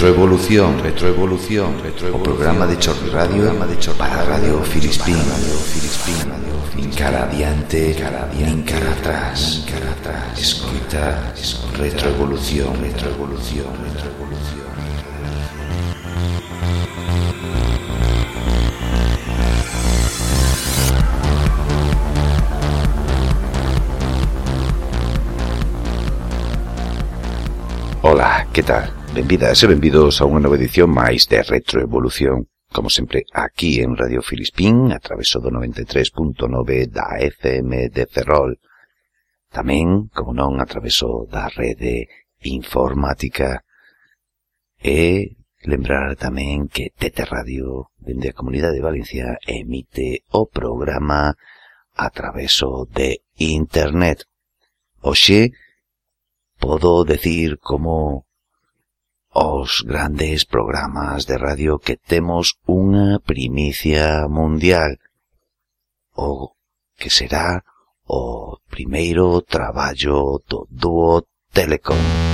Retroevolución, retroevolución, retroevolución. O programa de Chorri Radio, de Chorri para Radio Filispín, Radio Filispín, nin cara adiante, cara adiante, cara atrás, cara atrás. Escoita, retroevolución, retroevolución, retroevolución. Ola, que tal? Benvidas e benvidos a unha nova edición máis de Retroevolución, como sempre aquí en Radio Filispín, a traveso do 93.9 da FM de Ferrol. Tamén, como non, a traveso da rede informática. E lembrar tamén que Tete Radio, dende a Comunidade de Valencia, emite o programa a traveso de Internet. Oxe, podo decir como os grandes programas de radio que temos unha primicia mundial, o que será o primeiro traballo do dúo Telecom.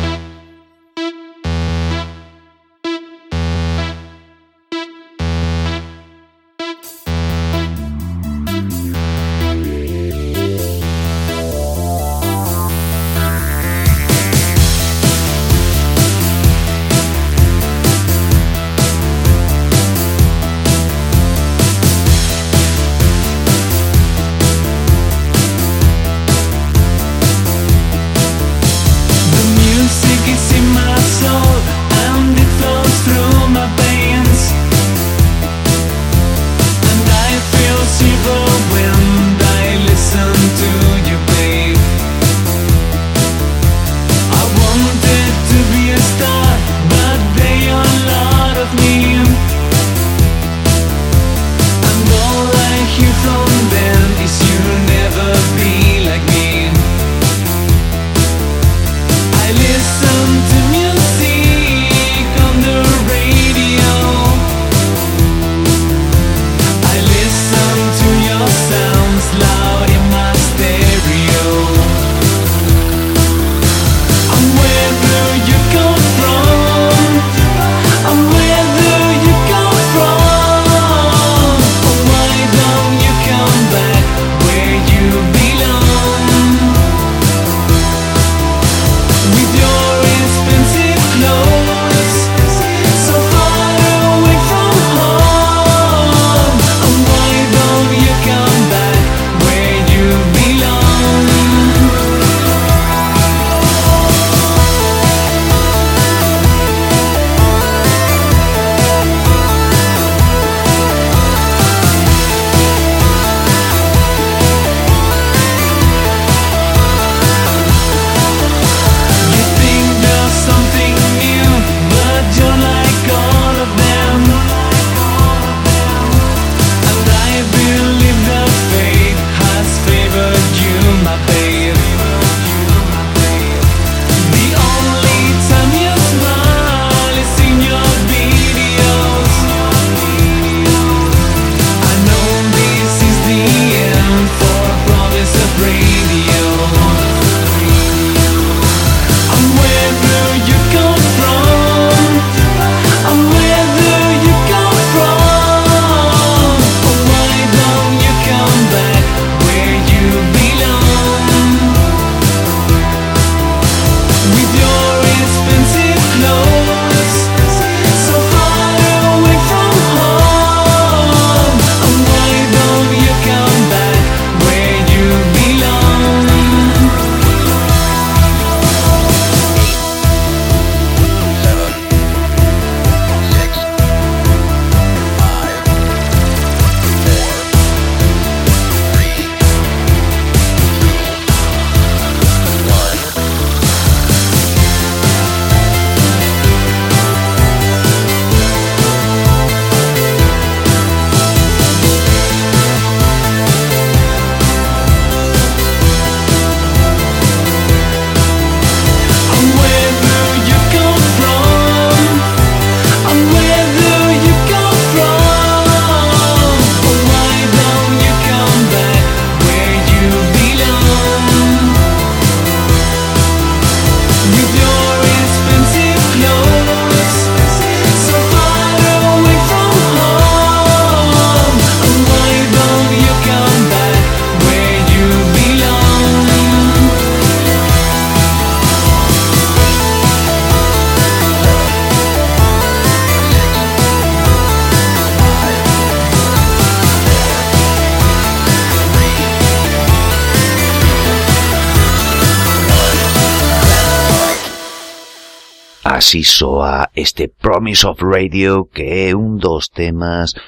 Así soa este Promise of Radio que é un dos temas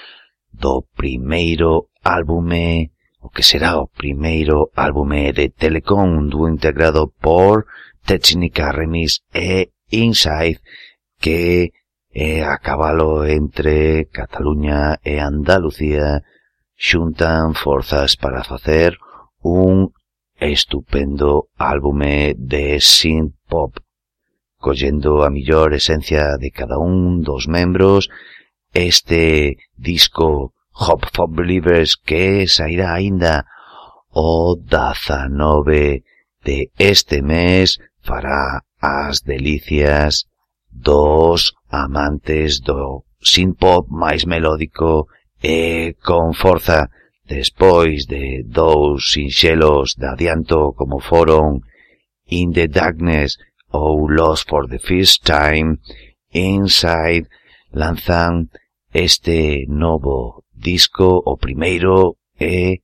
do primeiro álbume, o que será o primeiro álbume de Telecom, un dúo integrado por Técnica Remix e Inside, que é a cabalo entre Cataluña e Andalucía, xuntan forzas para facer un estupendo álbume de synth pop collendo a millor esencia de cada un dos membros este disco Hop for Believers que sairá aínda o 19 de este mes fará as delicias dos amantes do synth-pop máis melódico e con forza. Despois de dous sinxelos de adianto como foron In the Darkness ou lost for the first time Inside lanzan este novo disco, o primeiro, e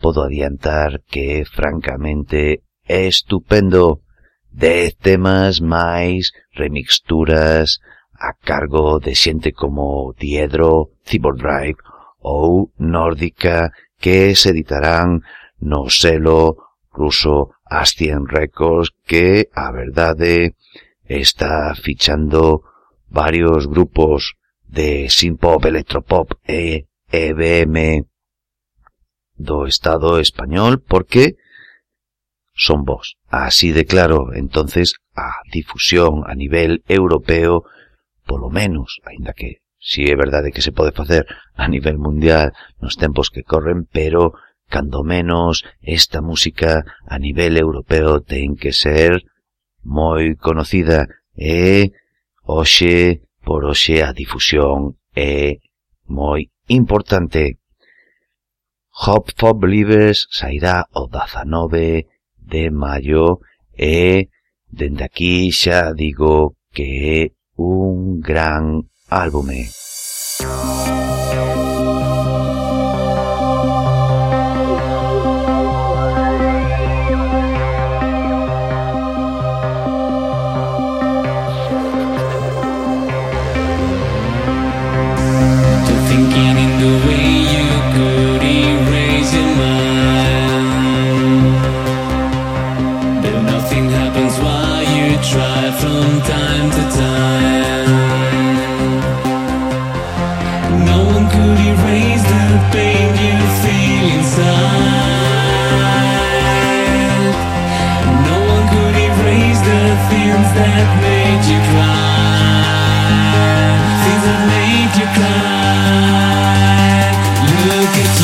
podo adiantar que é francamente estupendo. Dez temas máis remixturas a cargo de xente como Diedro, Cyborg Drive ou Nórdica que se editarán no selo cruzo as 100 récords que, a verdade, está fichando varios grupos de synpop, electropop e EBM do Estado español porque son vos. Así de claro, entonces, a difusión a nivel europeo, polo menos, aínda que si é verdade que se pode facer a nivel mundial nos tempos que corren, pero cando menos esta música a nivel europeo ten que ser moi conocida e hoxe por hoxe a difusión é moi importante. Hop for Believers sairá o 19 de maio e dende aquí xa digo que é un gran álbume. Música made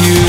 you.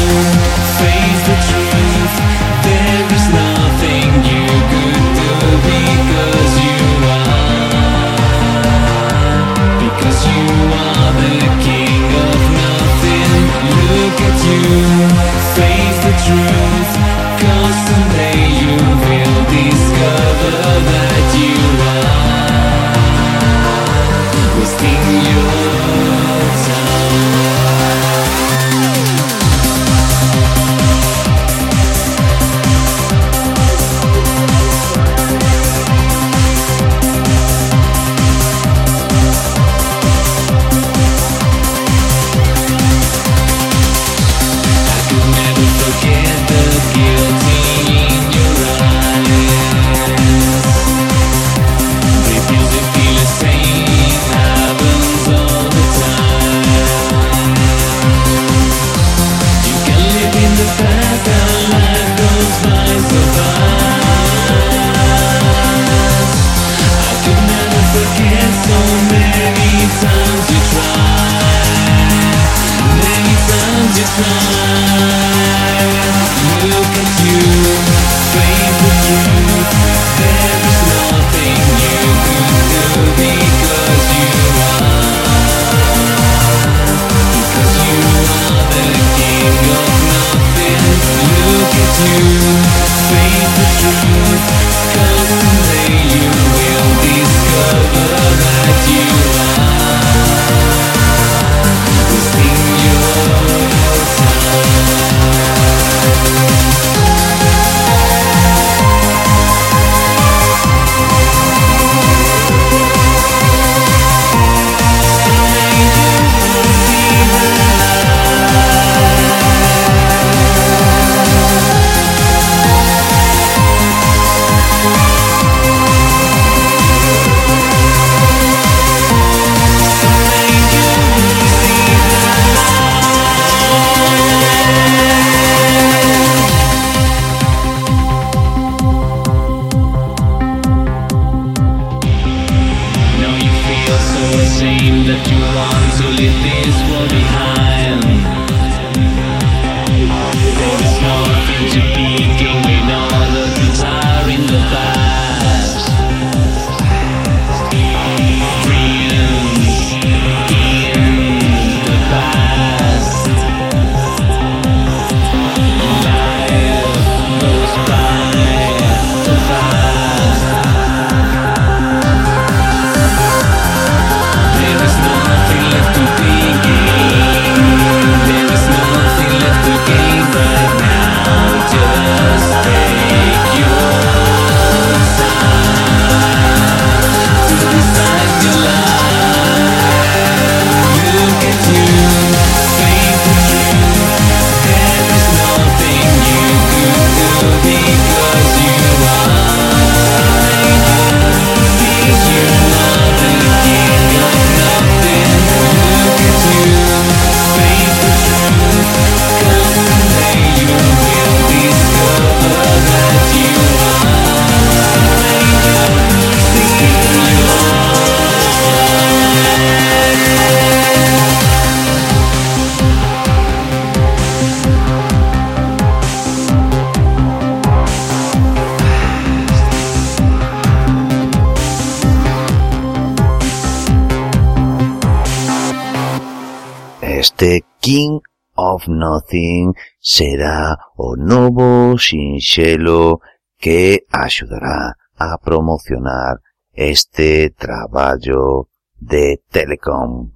Este King of Nothing será o novo sinxelo que axudará a promocionar este traballo de Telecom.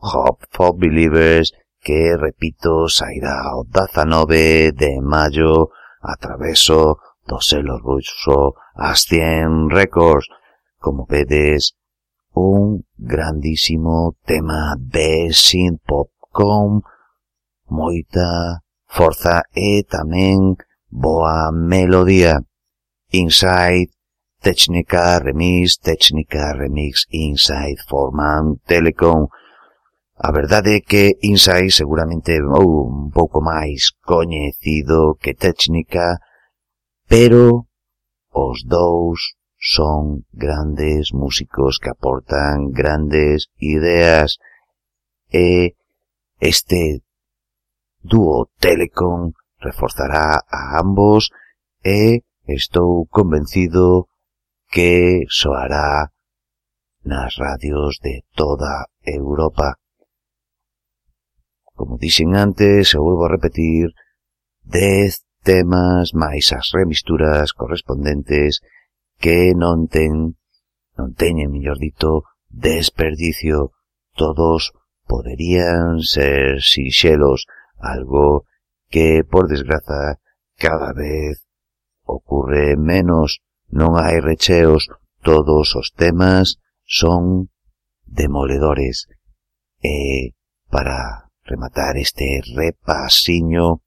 Hope for Believers que, repito, sairá o 19 de maio a traveso do selo ruso Astien Records. Como vedes, un grandísimo tema de synth pop con moita forza e tamén boa melodía. Inside, técnica, remix, técnica, remix, inside, forman, telecom. A verdade é que Inside seguramente ou un pouco máis coñecido que técnica, pero os dous son grandes músicos que aportan grandes ideas e Este dúo Telecom reforzará a ambos e estou convencido que soará nas radios de toda Europa. Como dixen antes, eu volvo a repetir, dez temas máis as remisturas correspondentes que non ten, non teñen, mellor dito, desperdicio todos poderían ser sinxelos algo que, por desgraza, cada vez ocurre menos. Non hai recheos, todos os temas son demoledores. E, para rematar este repasiño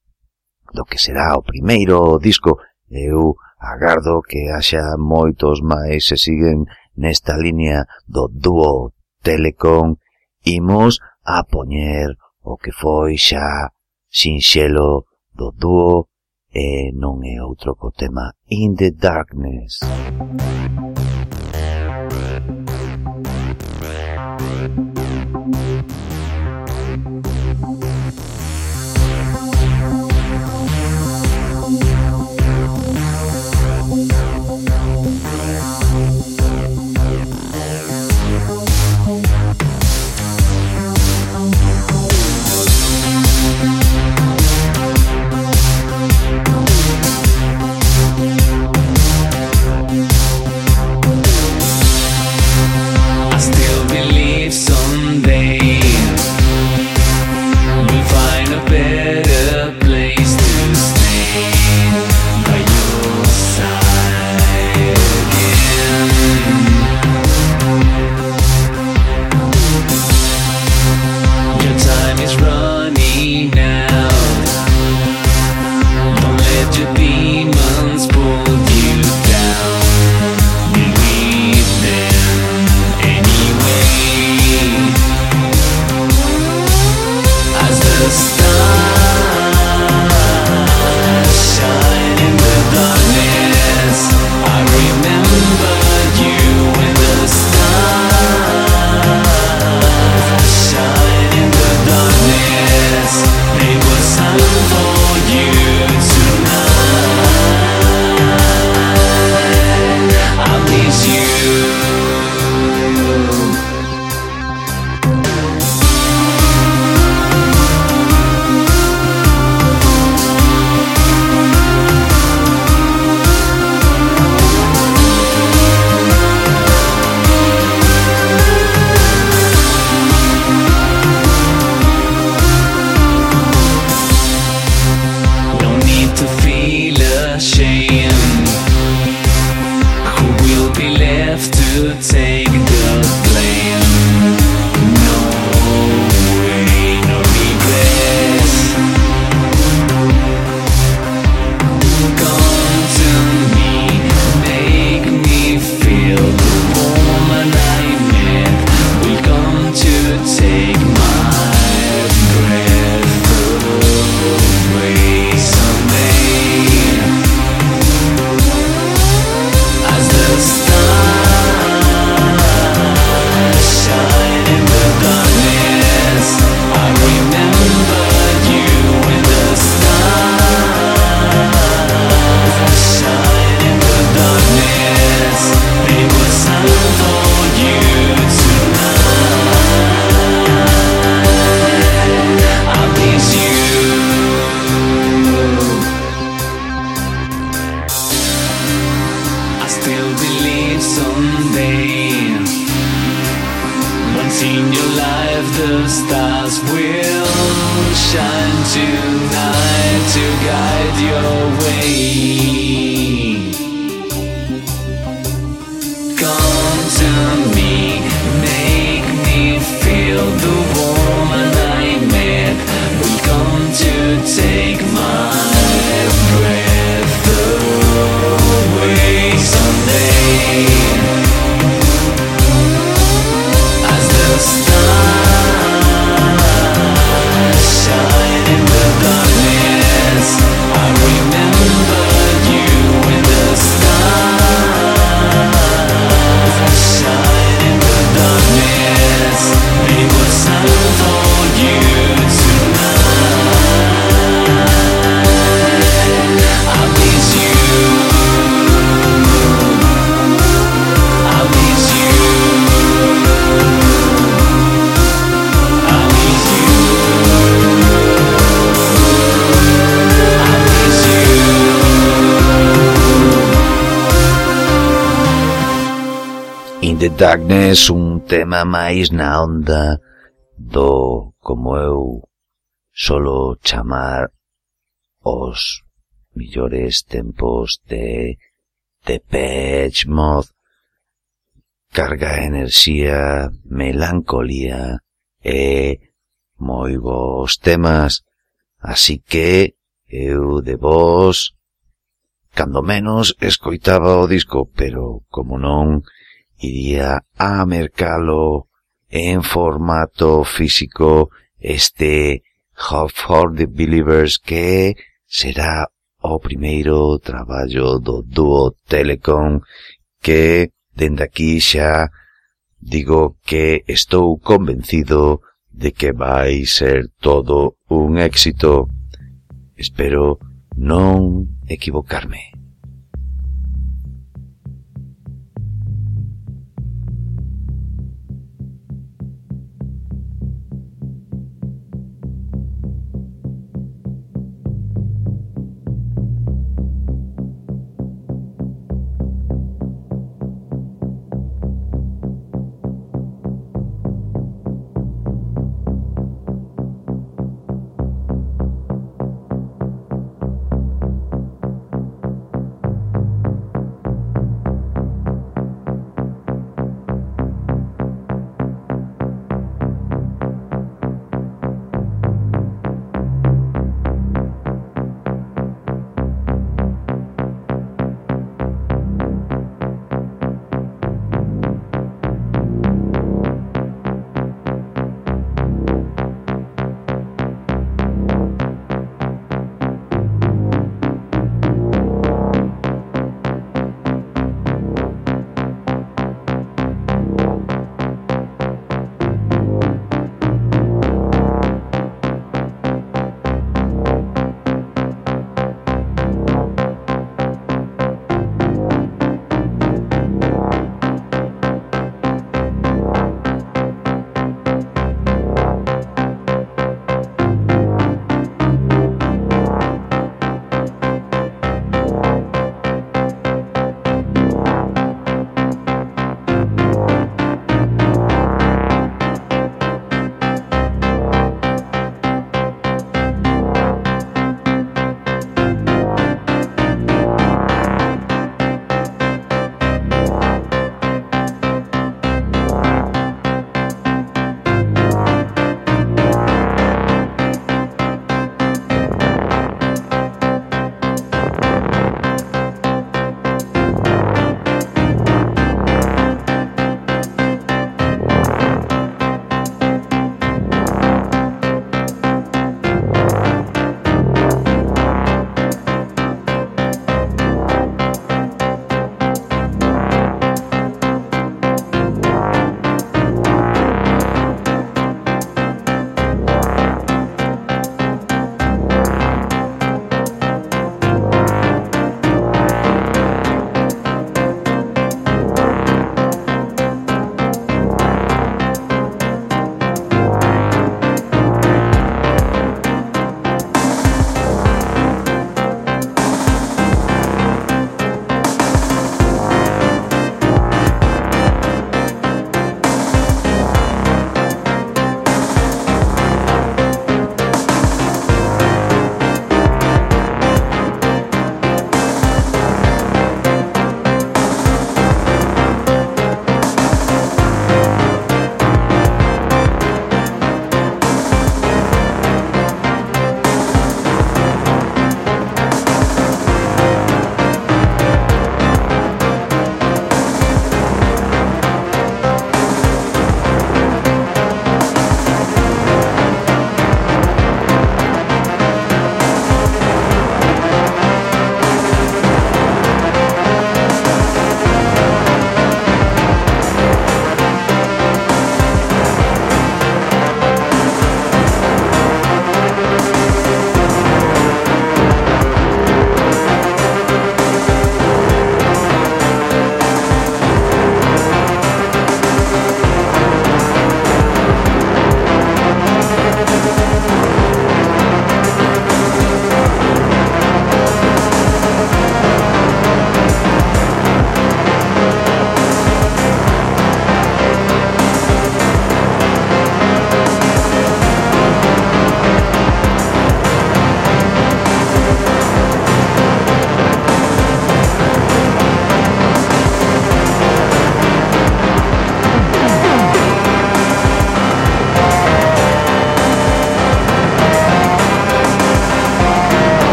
do que será o primeiro disco, eu agardo que haxa moitos máis se siguen nesta liña do dúo Telecom imos a poñer o que foi xa sinxelo do dúo e non é outro co tema In the Darkness. Darkness un tema máis na onda do, como eu solo chamar os millores tempos de Depeche Mode. Carga enerxía, melancolía e moi bons temas. Así que eu de vos cando menos escoitaba o disco pero como non iría a mercalo en formato físico este Hope for the Believers que será o primeiro traballo do dúo Telecom que dende aquí xa digo que estou convencido de que vai ser todo un éxito. Espero non equivocarme.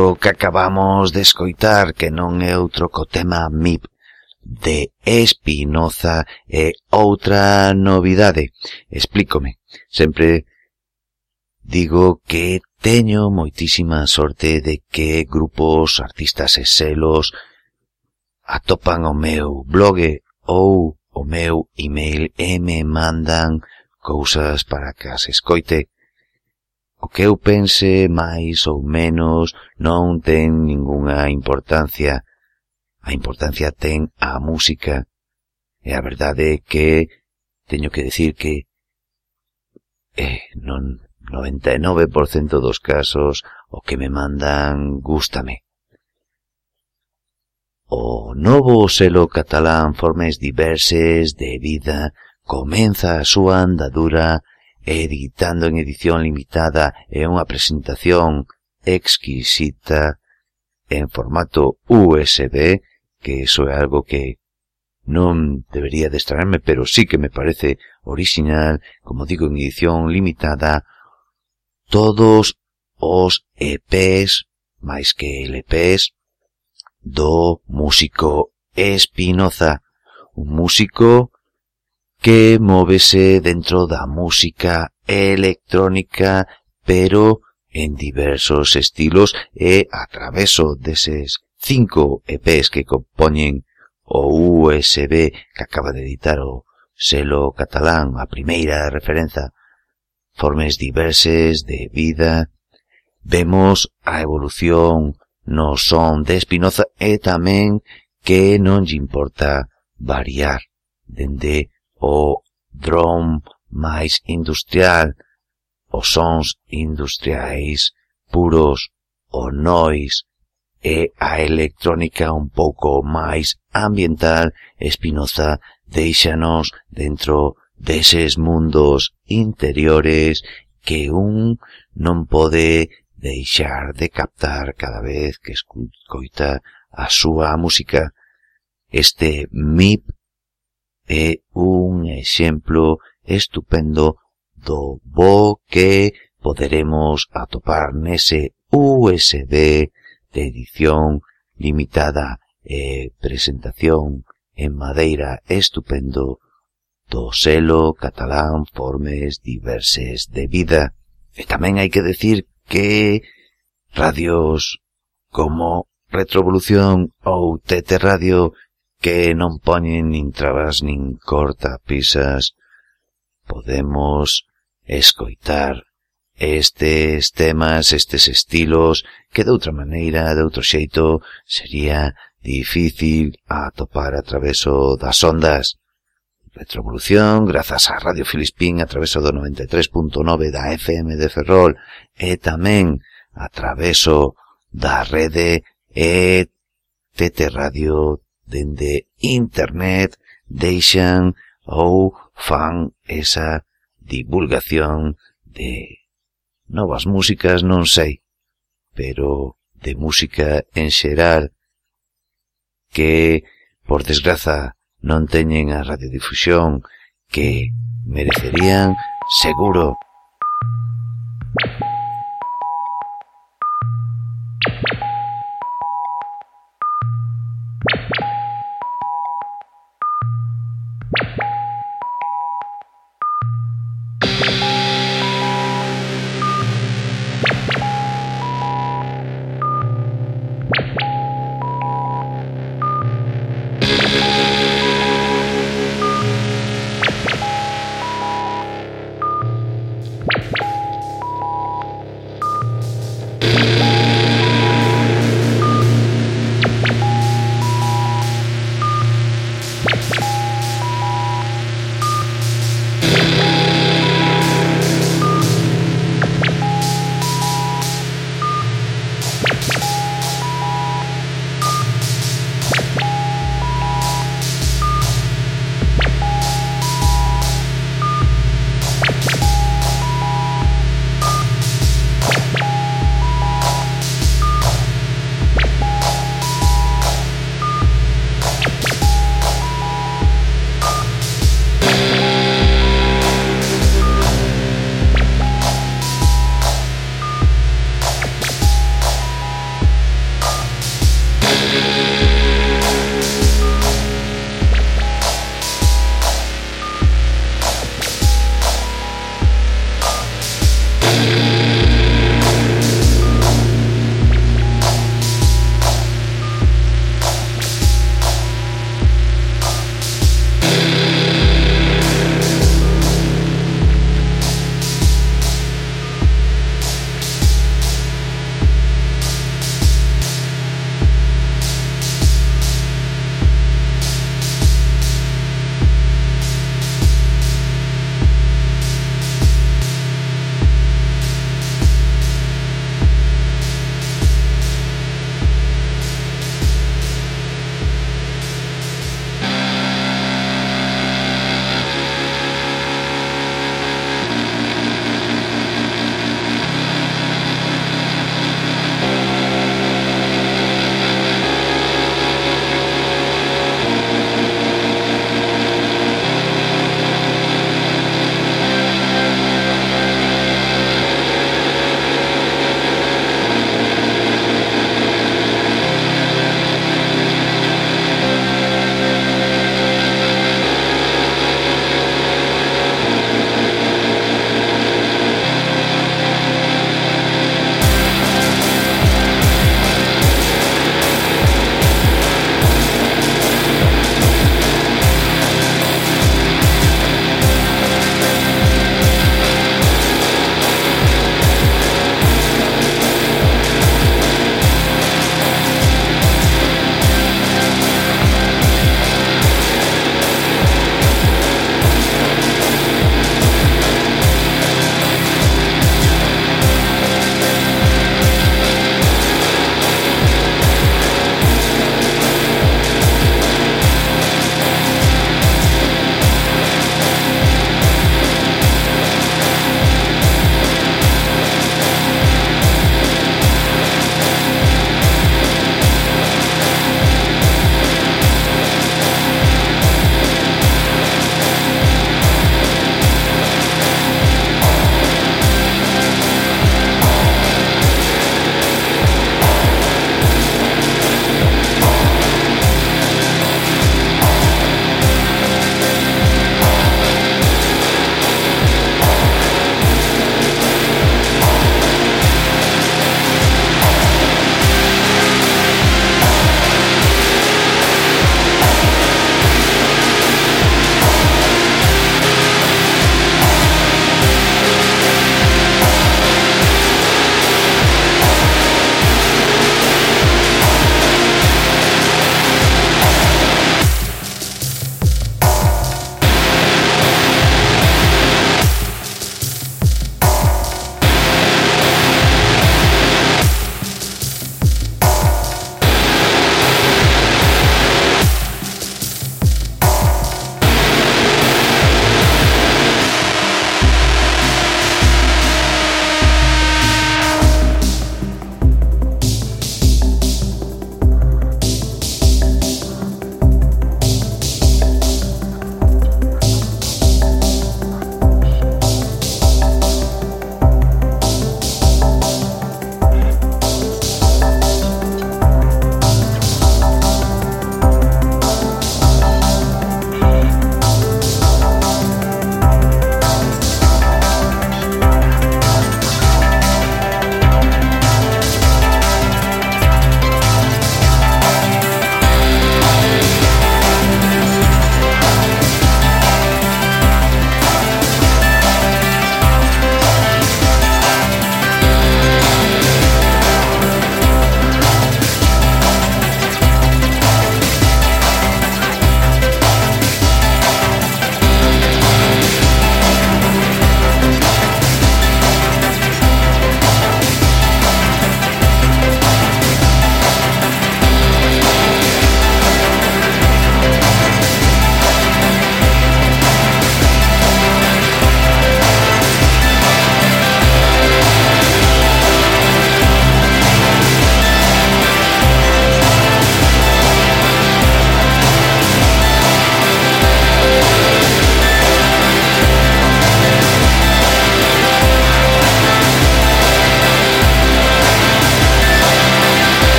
isto que acabamos de escoitar, que non é outro co tema MIP de Espinoza é outra novidade. Explícome. Sempre digo que teño moitísima sorte de que grupos, artistas e selos atopan o meu blog ou o meu email e me mandan cousas para que as escoite O que eu pense, máis ou menos, non ten ningunha importancia. A importancia ten a música. E a verdade é que teño que decir que eh, non 99% dos casos o que me mandan gústame. O novo selo catalán Formes Diverses de Vida comeza a súa andadura editando en edición limitada e unha presentación exquisita en formato USB, que eso é algo que non debería de extrañarme, pero sí que me parece original, como digo, en edición limitada, todos os EPs, máis que LPs, do músico Espinoza, un músico que móvese dentro da música electrónica, pero en diversos estilos e a traveso deses cinco EPs que compoñen o USB que acaba de editar o selo catalán, a primeira referenza, formes diverses de vida, vemos a evolución no son de Espinoza e tamén que non lle importa variar dende o drone máis industrial, os sons industriais puros, o noise e a electrónica un pouco máis ambiental, Espinoza deixanos dentro deses mundos interiores que un non pode deixar de captar cada vez que escoita a súa música. Este MIP é un exemplo estupendo do bo que poderemos atopar nese USB de edición limitada e presentación en madeira estupendo do selo catalán Formes Diverses de Vida. E tamén hai que decir que radios como Retrovolución ou TT Radio que non poñen nin trabas nin cortapisas, podemos escoitar estes temas, estes estilos, que de outra maneira, de outro xeito, sería difícil atopar a traveso das ondas. Retrovolución, grazas a Radio Filispín a traveso do 93.9 da FM de Ferrol e tamén a traveso da rede e TT Radio dende internet deixan ou fan esa divulgación de novas músicas, non sei, pero de música en xeral que, por desgraza, non teñen a radiodifusión que merecerían seguro.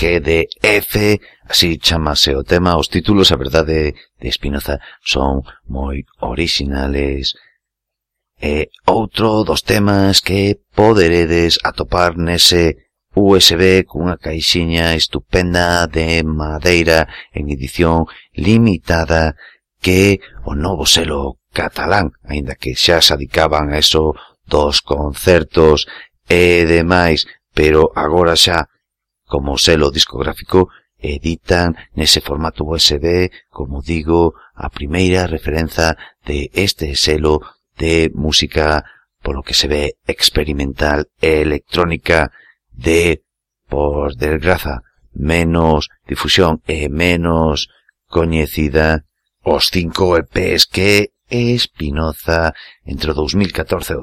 GDF, así chamase o tema, os títulos, a verdade, de Espinoza son moi orixinales. E outro dos temas que poderedes atopar nese USB cunha caixiña estupenda de madeira en edición limitada que o novo selo catalán, aínda que xa se adicaban a eso dos concertos e demais, pero agora xa como selo discográfico editan nese formato USB, como digo, a primeira referenza de este selo de música, polo que se ve experimental e electrónica de, por desgraza, menos difusión e menos coñecida os cinco EPs que Espinoza entre 2014 e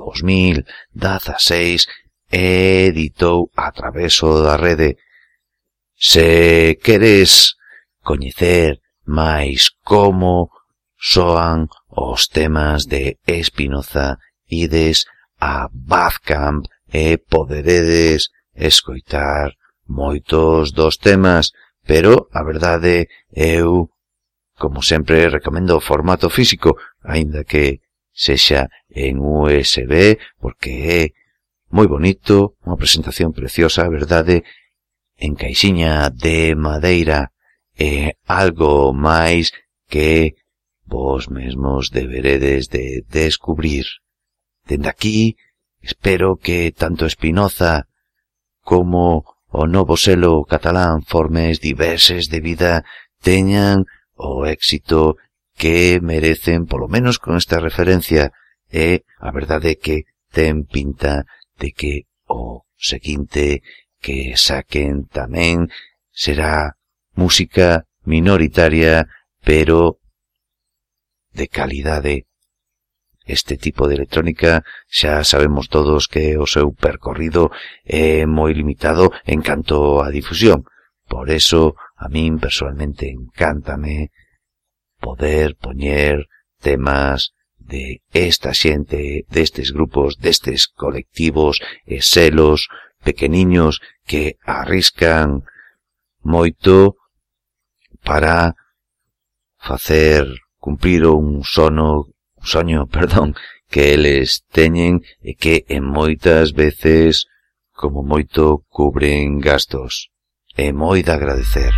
2016 editou a traveso da rede Se queres coñecer máis como soan os temas de Espinoza, ides a Bazcamp e poderedes escoitar moitos dos temas, pero a verdade eu, como sempre, recomendo o formato físico, aínda que sexa en USB, porque é moi bonito, unha presentación preciosa, a verdade, en caixiña de madeira é algo máis que vos mesmos deberedes de descubrir. Dende aquí, espero que tanto Espinoza como o novo selo catalán formes diverses de vida teñan o éxito que merecen, polo menos con esta referencia, e a verdade que ten pinta de que o seguinte que saquen tamén será música minoritaria, pero de calidade. Este tipo de electrónica xa sabemos todos que o seu percorrido é moi limitado en canto a difusión. Por eso, a min personalmente encántame poder poñer temas de esta xente, destes grupos, destes colectivos e selos pequeniños que arriscan moito para facer cumprir un sono un soño, perdón, que eles teñen e que en moitas veces como moito cubren gastos. É moi de agradecer.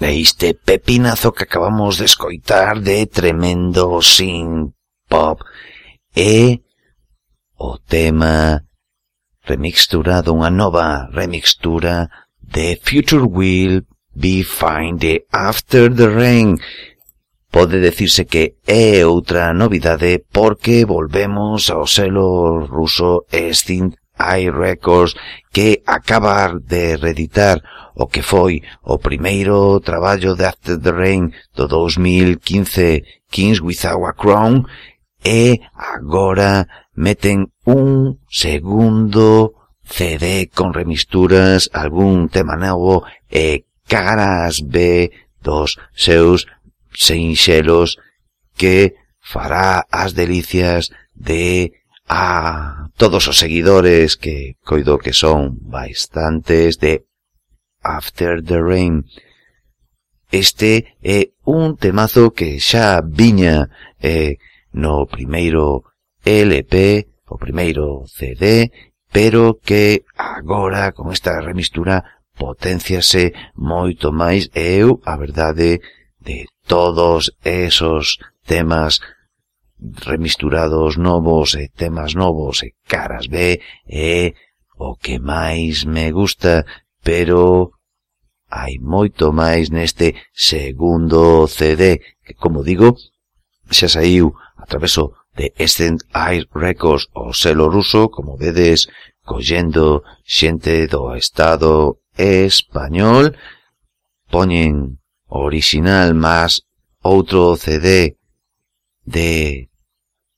Leíste pepinazo que acabamos de escoitar de tremendo sin pop e o tema remixturado, unha nova remixtura de Future Will Be Fine de After the Rain. Pode decirse que é outra novidade porque volvemos ao selo ruso Extinct High Records que acaba de reeditar o que foi o primeiro traballo de After the Rain do 2015 Kings Without a Crown e agora meten un segundo CD con remisturas, algún tema novo e caras B dos seus sinxelos que fará as delicias de a todos os seguidores que coido que son bastantes de After the Rain. Este é un temazo que xa viña eh, no primeiro LP, o primeiro CD, pero que agora con esta remistura potenciase moito máis e eu, a verdade, de todos esos temas remisturados novos e temas novos e caras B é o que máis me gusta, pero hai moito máis neste segundo CD que, como digo, xa saiu a traveso de Ascent Air Records o selo ruso, como vedes, collendo xente do Estado español, poñen original más outro CD de,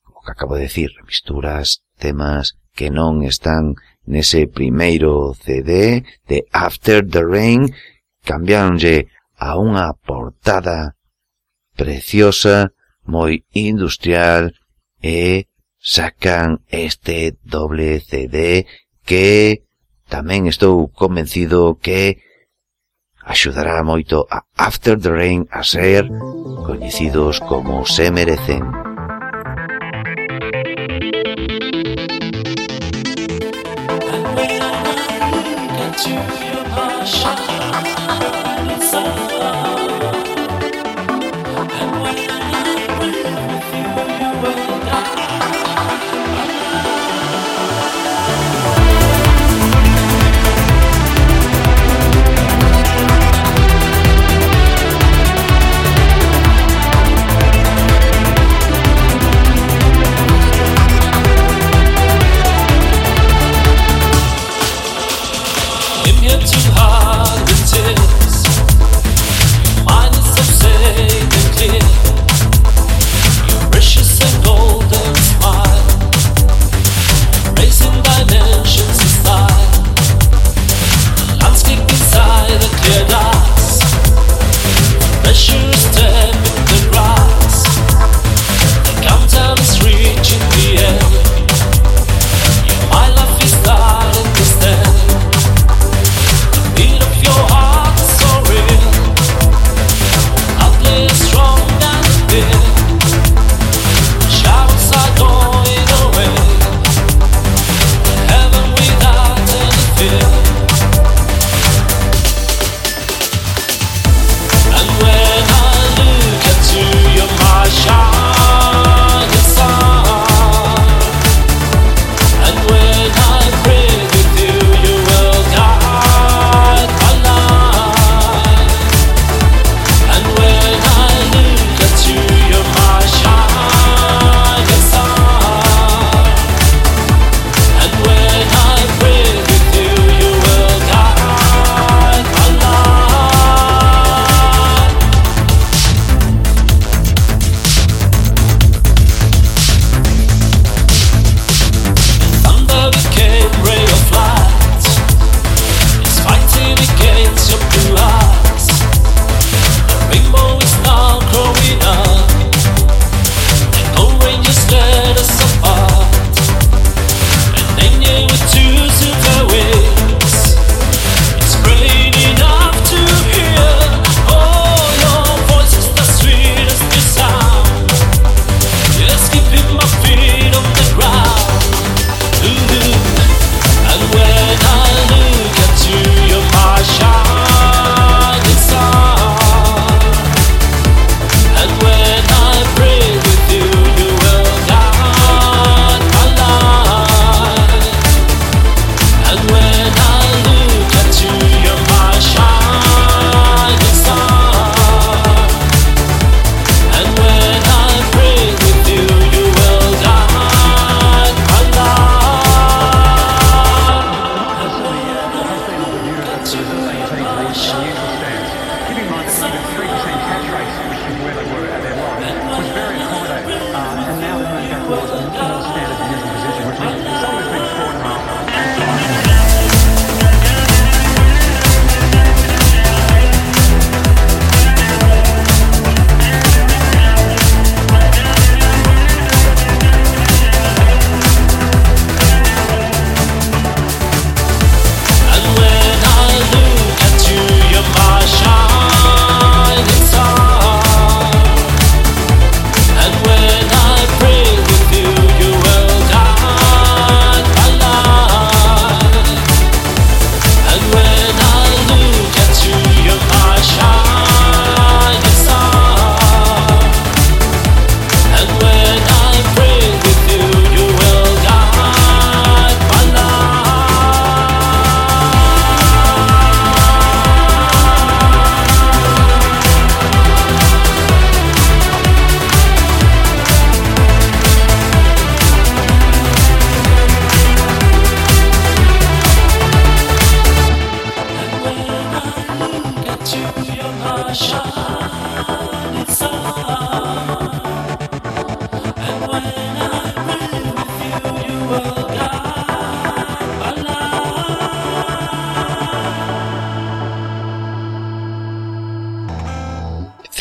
o que acabo de dicir, misturas temas que non están nese primeiro CD de After the Rain, cambiáronlle a unha portada preciosa, moi industrial, e sacan este doble CD que tamén estou convencido que axudará moito a After the Rain a ser coñecidos como se merecen. Shut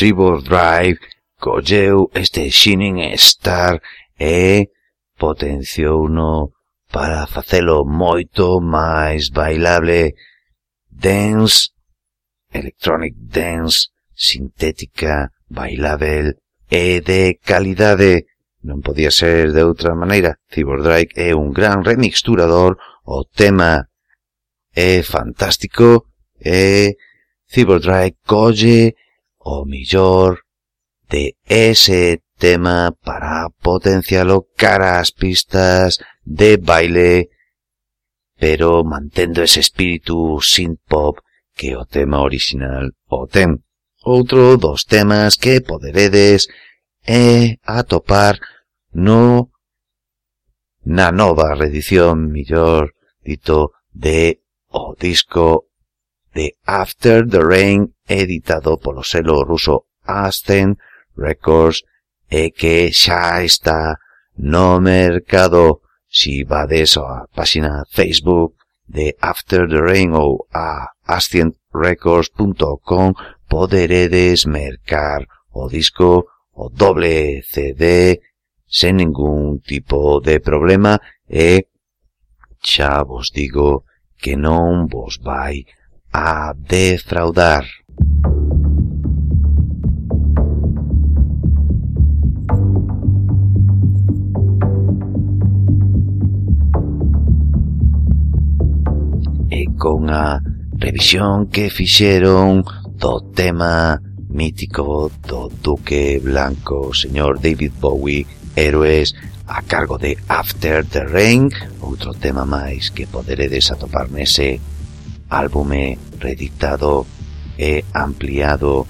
Tribor Drive colleu este Shining Star e potenciouno para facelo moito máis bailable dance, electronic dance, sintética, bailável e de calidade. Non podía ser de outra maneira. Cybordrake é un gran remixturador, o tema é fantástico e Cybordrake colle o millor de ese tema para potencialo cara ás pistas de baile, pero mantendo ese espírito synth-pop que o tema original o ten. Outro dos temas que poderedes é atopar no na nova reedición, millor dito, de o disco de After the Rain editado polo selo ruso Ascent Records e que xa está no mercado. Si vades á páxina Facebook de After the Rain ou a ascientrecords.com poderedes mercar o disco o doble CD sen ningún tipo de problema. Eh, e xa vos digo que non vos vai a defraudar. E con a revisión que fixeron do tema mítico do Duque Blanco, señor David Bowie, Héroes, a cargo de After the Rain, outro tema máis que poderedes atopar nese álbume reeditado e ampliado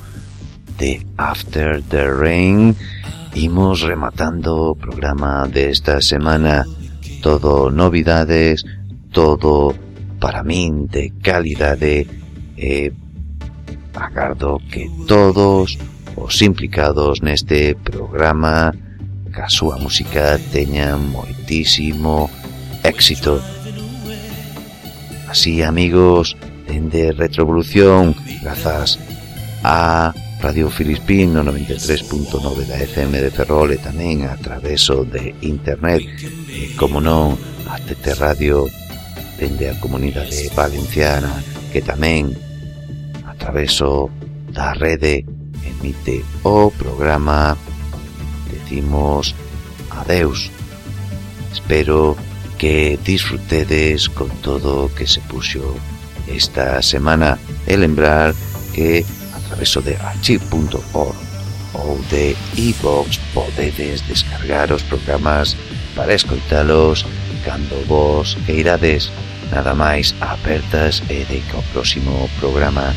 de After the Rain. Imos rematando o programa desta semana. Todo novidades, todo para min de calidade e agardo que todos os implicados neste programa ca súa música teñan moitísimo éxito. Así, amigos, de Retrovolución, grazas a Radio Filispino 93.9 da FM de Ferrol e tamén a traveso de internet, e, como non, a TT Radio dende a Comunidade Valenciana, que tamén a traveso da rede emite o programa Decimos Adeus. Espero que que disfrutedes con todo o que se puxo esta semana e lembrar que a través de archive.org ou de iVox e podedes descargar os programas para escoitalos cando vos queirades. Nada máis apertas e de que o próximo programa.